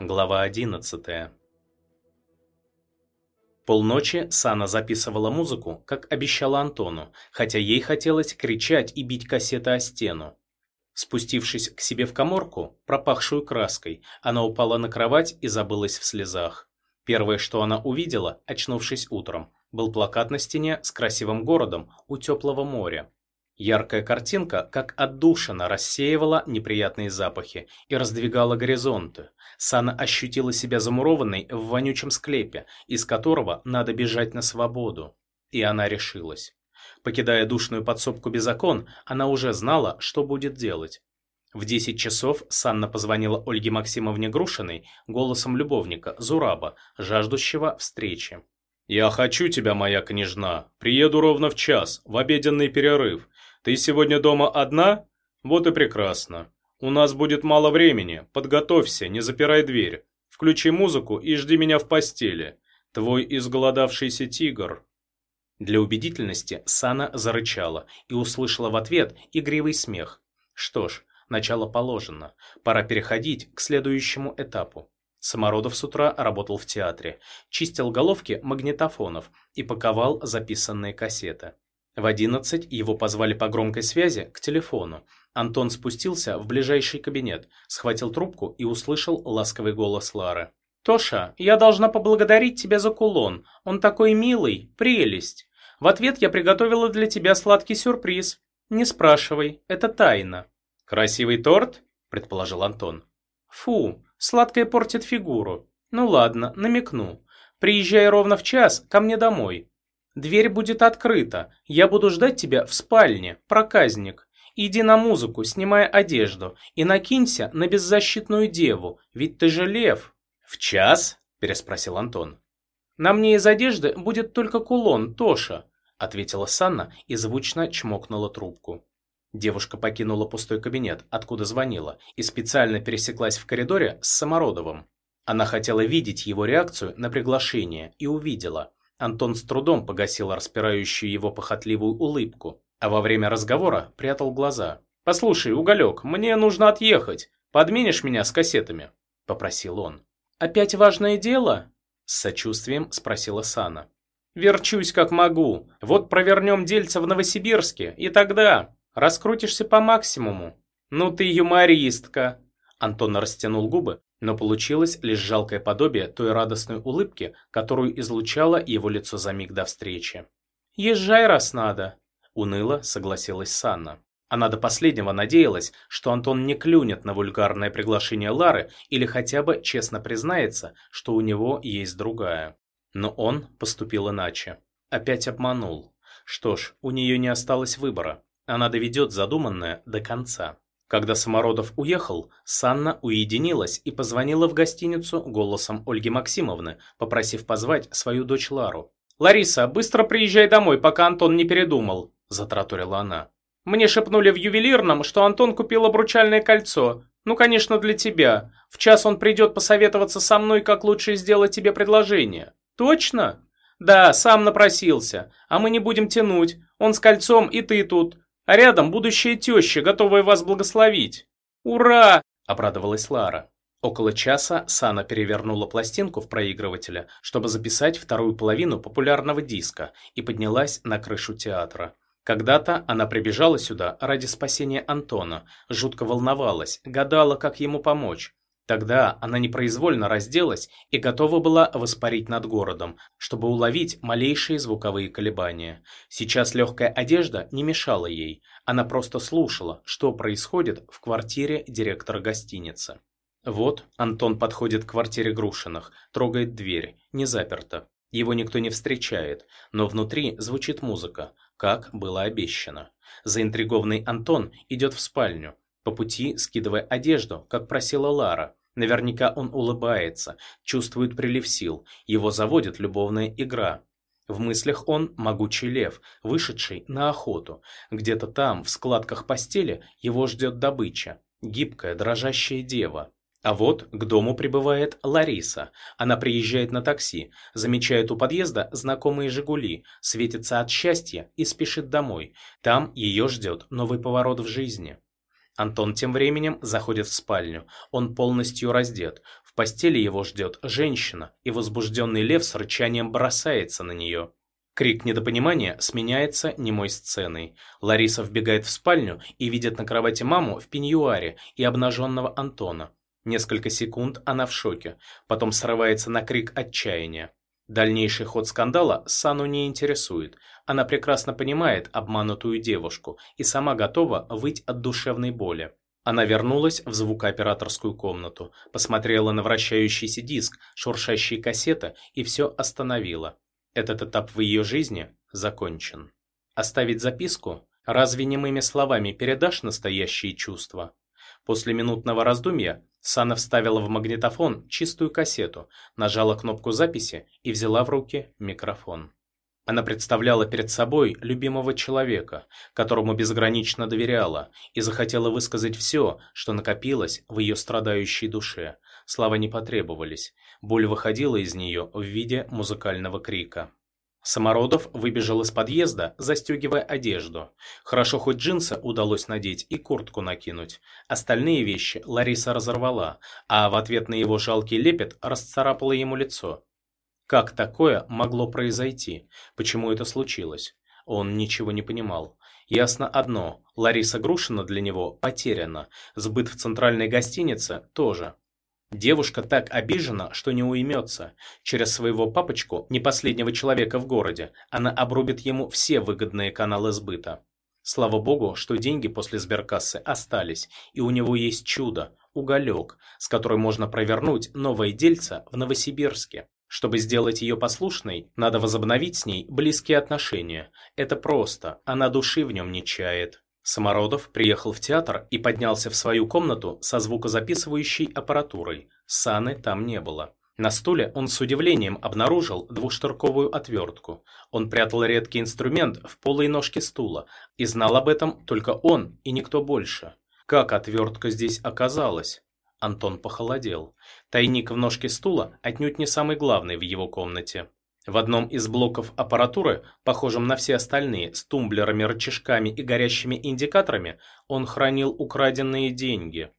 Глава 11 Полночи Сана записывала музыку, как обещала Антону, хотя ей хотелось кричать и бить кассеты о стену. Спустившись к себе в коморку, пропахшую краской, она упала на кровать и забылась в слезах. Первое, что она увидела, очнувшись утром, был плакат на стене с красивым городом у теплого моря. Яркая картинка, как отдушина, рассеивала неприятные запахи и раздвигала горизонты. Сана ощутила себя замурованной в вонючем склепе, из которого надо бежать на свободу. И она решилась. Покидая душную подсобку без окон, она уже знала, что будет делать. В 10 часов Санна позвонила Ольге Максимовне Грушиной голосом любовника, Зураба, жаждущего встречи. «Я хочу тебя, моя княжна. Приеду ровно в час, в обеденный перерыв. Ты сегодня дома одна? Вот и прекрасно. У нас будет мало времени. Подготовься, не запирай дверь. Включи музыку и жди меня в постели. Твой изголодавшийся тигр». Для убедительности Сана зарычала и услышала в ответ игривый смех. Что ж, начало положено. Пора переходить к следующему этапу. Самородов с утра работал в театре, чистил головки магнитофонов и паковал записанные кассеты. В одиннадцать его позвали по громкой связи к телефону. Антон спустился в ближайший кабинет, схватил трубку и услышал ласковый голос Лары. «Тоша, я должна поблагодарить тебя за кулон. Он такой милый, прелесть. В ответ я приготовила для тебя сладкий сюрприз. Не спрашивай, это тайна». «Красивый торт?» – предположил Антон. «Фу, Сладкое портит фигуру. Ну ладно, намекну. Приезжай ровно в час ко мне домой. Дверь будет открыта. Я буду ждать тебя в спальне, проказник. Иди на музыку, снимай одежду, и накинься на беззащитную деву, ведь ты же лев. В час? переспросил Антон. На мне из одежды будет только кулон, Тоша, ответила Санна и звучно чмокнула трубку. Девушка покинула пустой кабинет, откуда звонила, и специально пересеклась в коридоре с Самородовым. Она хотела видеть его реакцию на приглашение и увидела. Антон с трудом погасил распирающую его похотливую улыбку, а во время разговора прятал глаза. «Послушай, Уголек, мне нужно отъехать. Подменишь меня с кассетами?» – попросил он. «Опять важное дело?» – с сочувствием спросила Сана. «Верчусь как могу. Вот провернем дельца в Новосибирске, и тогда...» Раскрутишься по максимуму. Ну ты юмористка. Антон растянул губы, но получилось лишь жалкое подобие той радостной улыбки, которую излучало его лицо за миг до встречи. «Езжай, раз надо», — уныло согласилась Санна. Она до последнего надеялась, что Антон не клюнет на вульгарное приглашение Лары или хотя бы честно признается, что у него есть другая. Но он поступил иначе. Опять обманул. Что ж, у нее не осталось выбора. Она доведет задуманное до конца. Когда Самородов уехал, Санна уединилась и позвонила в гостиницу голосом Ольги Максимовны, попросив позвать свою дочь Лару. «Лариса, быстро приезжай домой, пока Антон не передумал», – затраторила она. «Мне шепнули в ювелирном, что Антон купил обручальное кольцо. Ну, конечно, для тебя. В час он придет посоветоваться со мной, как лучше сделать тебе предложение». «Точно?» «Да, сам напросился. А мы не будем тянуть. Он с кольцом, и ты тут. А рядом будущая теща, готовая вас благословить. Ура! Обрадовалась Лара. Около часа Сана перевернула пластинку в проигрывателе, чтобы записать вторую половину популярного диска, и поднялась на крышу театра. Когда-то она прибежала сюда ради спасения Антона, жутко волновалась, гадала, как ему помочь. Тогда она непроизвольно разделась и готова была воспарить над городом, чтобы уловить малейшие звуковые колебания. Сейчас легкая одежда не мешала ей, она просто слушала, что происходит в квартире директора гостиницы. Вот Антон подходит к квартире Грушиных, трогает дверь, не заперта. Его никто не встречает, но внутри звучит музыка, как было обещано. Заинтригованный Антон идет в спальню, по пути скидывая одежду, как просила Лара. Наверняка он улыбается, чувствует прилив сил, его заводит любовная игра. В мыслях он могучий лев, вышедший на охоту. Где-то там, в складках постели, его ждет добыча. Гибкая, дрожащая дева. А вот к дому прибывает Лариса. Она приезжает на такси, замечает у подъезда знакомые «Жигули», светится от счастья и спешит домой. Там ее ждет новый поворот в жизни. Антон тем временем заходит в спальню. Он полностью раздет. В постели его ждет женщина, и возбужденный лев с рычанием бросается на нее. Крик недопонимания сменяется немой сценой. Лариса вбегает в спальню и видит на кровати маму в пеньюаре и обнаженного Антона. Несколько секунд она в шоке, потом срывается на крик отчаяния. Дальнейший ход скандала Сану не интересует. Она прекрасно понимает обманутую девушку и сама готова выть от душевной боли. Она вернулась в звукооператорскую комнату, посмотрела на вращающийся диск, шуршащие кассеты и все остановила. Этот этап в ее жизни закончен. Оставить записку? Разве немыми словами передашь настоящие чувства? После минутного раздумья Сана вставила в магнитофон чистую кассету, нажала кнопку записи и взяла в руки микрофон. Она представляла перед собой любимого человека, которому безгранично доверяла, и захотела высказать все, что накопилось в ее страдающей душе. Слова не потребовались, боль выходила из нее в виде музыкального крика. Самородов выбежал из подъезда, застегивая одежду. Хорошо хоть джинсы удалось надеть и куртку накинуть. Остальные вещи Лариса разорвала, а в ответ на его жалкий лепет расцарапала ему лицо. Как такое могло произойти? Почему это случилось? Он ничего не понимал. Ясно одно, Лариса Грушина для него потеряна, сбыт в центральной гостинице тоже. Девушка так обижена, что не уймется. Через своего папочку, не последнего человека в городе, она обрубит ему все выгодные каналы сбыта. Слава богу, что деньги после сберкассы остались, и у него есть чудо, уголек, с которым можно провернуть новое дельце в Новосибирске. Чтобы сделать ее послушной, надо возобновить с ней близкие отношения. Это просто, она души в нем не чает. Самородов приехал в театр и поднялся в свою комнату со звукозаписывающей аппаратурой. Саны там не было. На стуле он с удивлением обнаружил двухштырковую отвертку. Он прятал редкий инструмент в полой ножке стула, и знал об этом только он и никто больше. Как отвертка здесь оказалась? Антон похолодел. Тайник в ножке стула отнюдь не самый главный в его комнате. В одном из блоков аппаратуры, похожем на все остальные, с тумблерами, рычажками и горящими индикаторами, он хранил украденные деньги.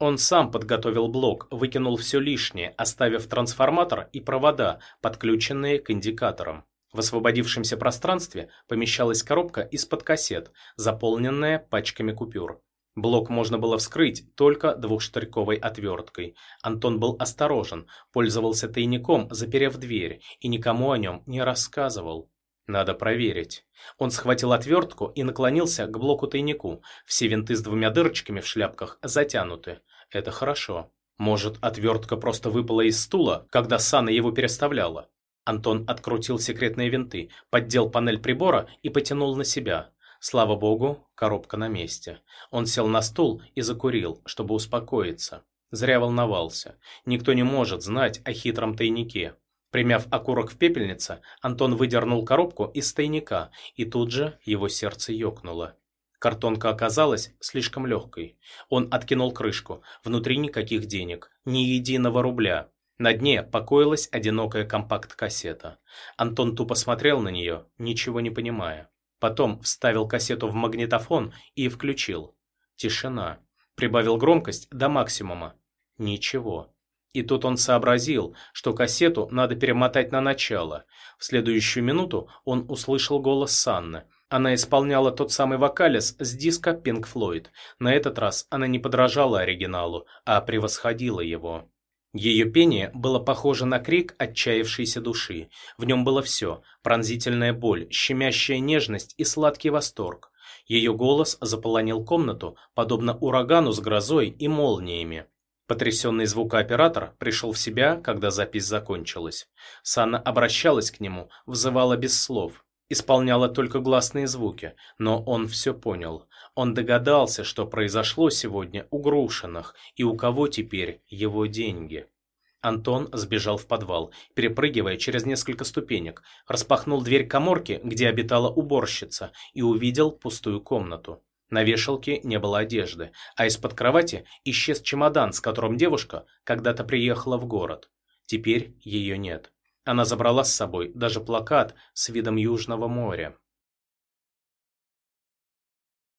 Он сам подготовил блок, выкинул все лишнее, оставив трансформатор и провода, подключенные к индикаторам. В освободившемся пространстве помещалась коробка из-под кассет, заполненная пачками купюр. Блок можно было вскрыть только двухштырьковой отверткой. Антон был осторожен, пользовался тайником, заперев дверь, и никому о нем не рассказывал. Надо проверить. Он схватил отвертку и наклонился к блоку-тайнику. Все винты с двумя дырочками в шляпках затянуты. Это хорошо. Может, отвертка просто выпала из стула, когда Сана его переставляла? Антон открутил секретные винты, поддел панель прибора и потянул на себя. Слава богу, коробка на месте. Он сел на стул и закурил, чтобы успокоиться. Зря волновался. Никто не может знать о хитром тайнике. Примяв окурок в пепельнице, Антон выдернул коробку из тайника, и тут же его сердце ёкнуло. Картонка оказалась слишком легкой. Он откинул крышку. Внутри никаких денег. Ни единого рубля. На дне покоилась одинокая компакт-кассета. Антон тупо смотрел на нее, ничего не понимая. Потом вставил кассету в магнитофон и включил. Тишина. Прибавил громкость до максимума. Ничего. И тут он сообразил, что кассету надо перемотать на начало. В следующую минуту он услышал голос Санны. Она исполняла тот самый вокалис с диска Pink Floyd. На этот раз она не подражала оригиналу, а превосходила его. Ее пение было похоже на крик отчаявшейся души. В нем было все – пронзительная боль, щемящая нежность и сладкий восторг. Ее голос заполонил комнату, подобно урагану с грозой и молниями. Потрясенный звукооператор пришел в себя, когда запись закончилась. Санна обращалась к нему, взывала без слов, исполняла только гласные звуки, но он все понял. Он догадался, что произошло сегодня у Грушиных и у кого теперь его деньги. Антон сбежал в подвал, перепрыгивая через несколько ступенек, распахнул дверь коморки, где обитала уборщица, и увидел пустую комнату. На вешалке не было одежды, а из-под кровати исчез чемодан, с которым девушка когда-то приехала в город. Теперь ее нет. Она забрала с собой даже плакат с видом Южного моря.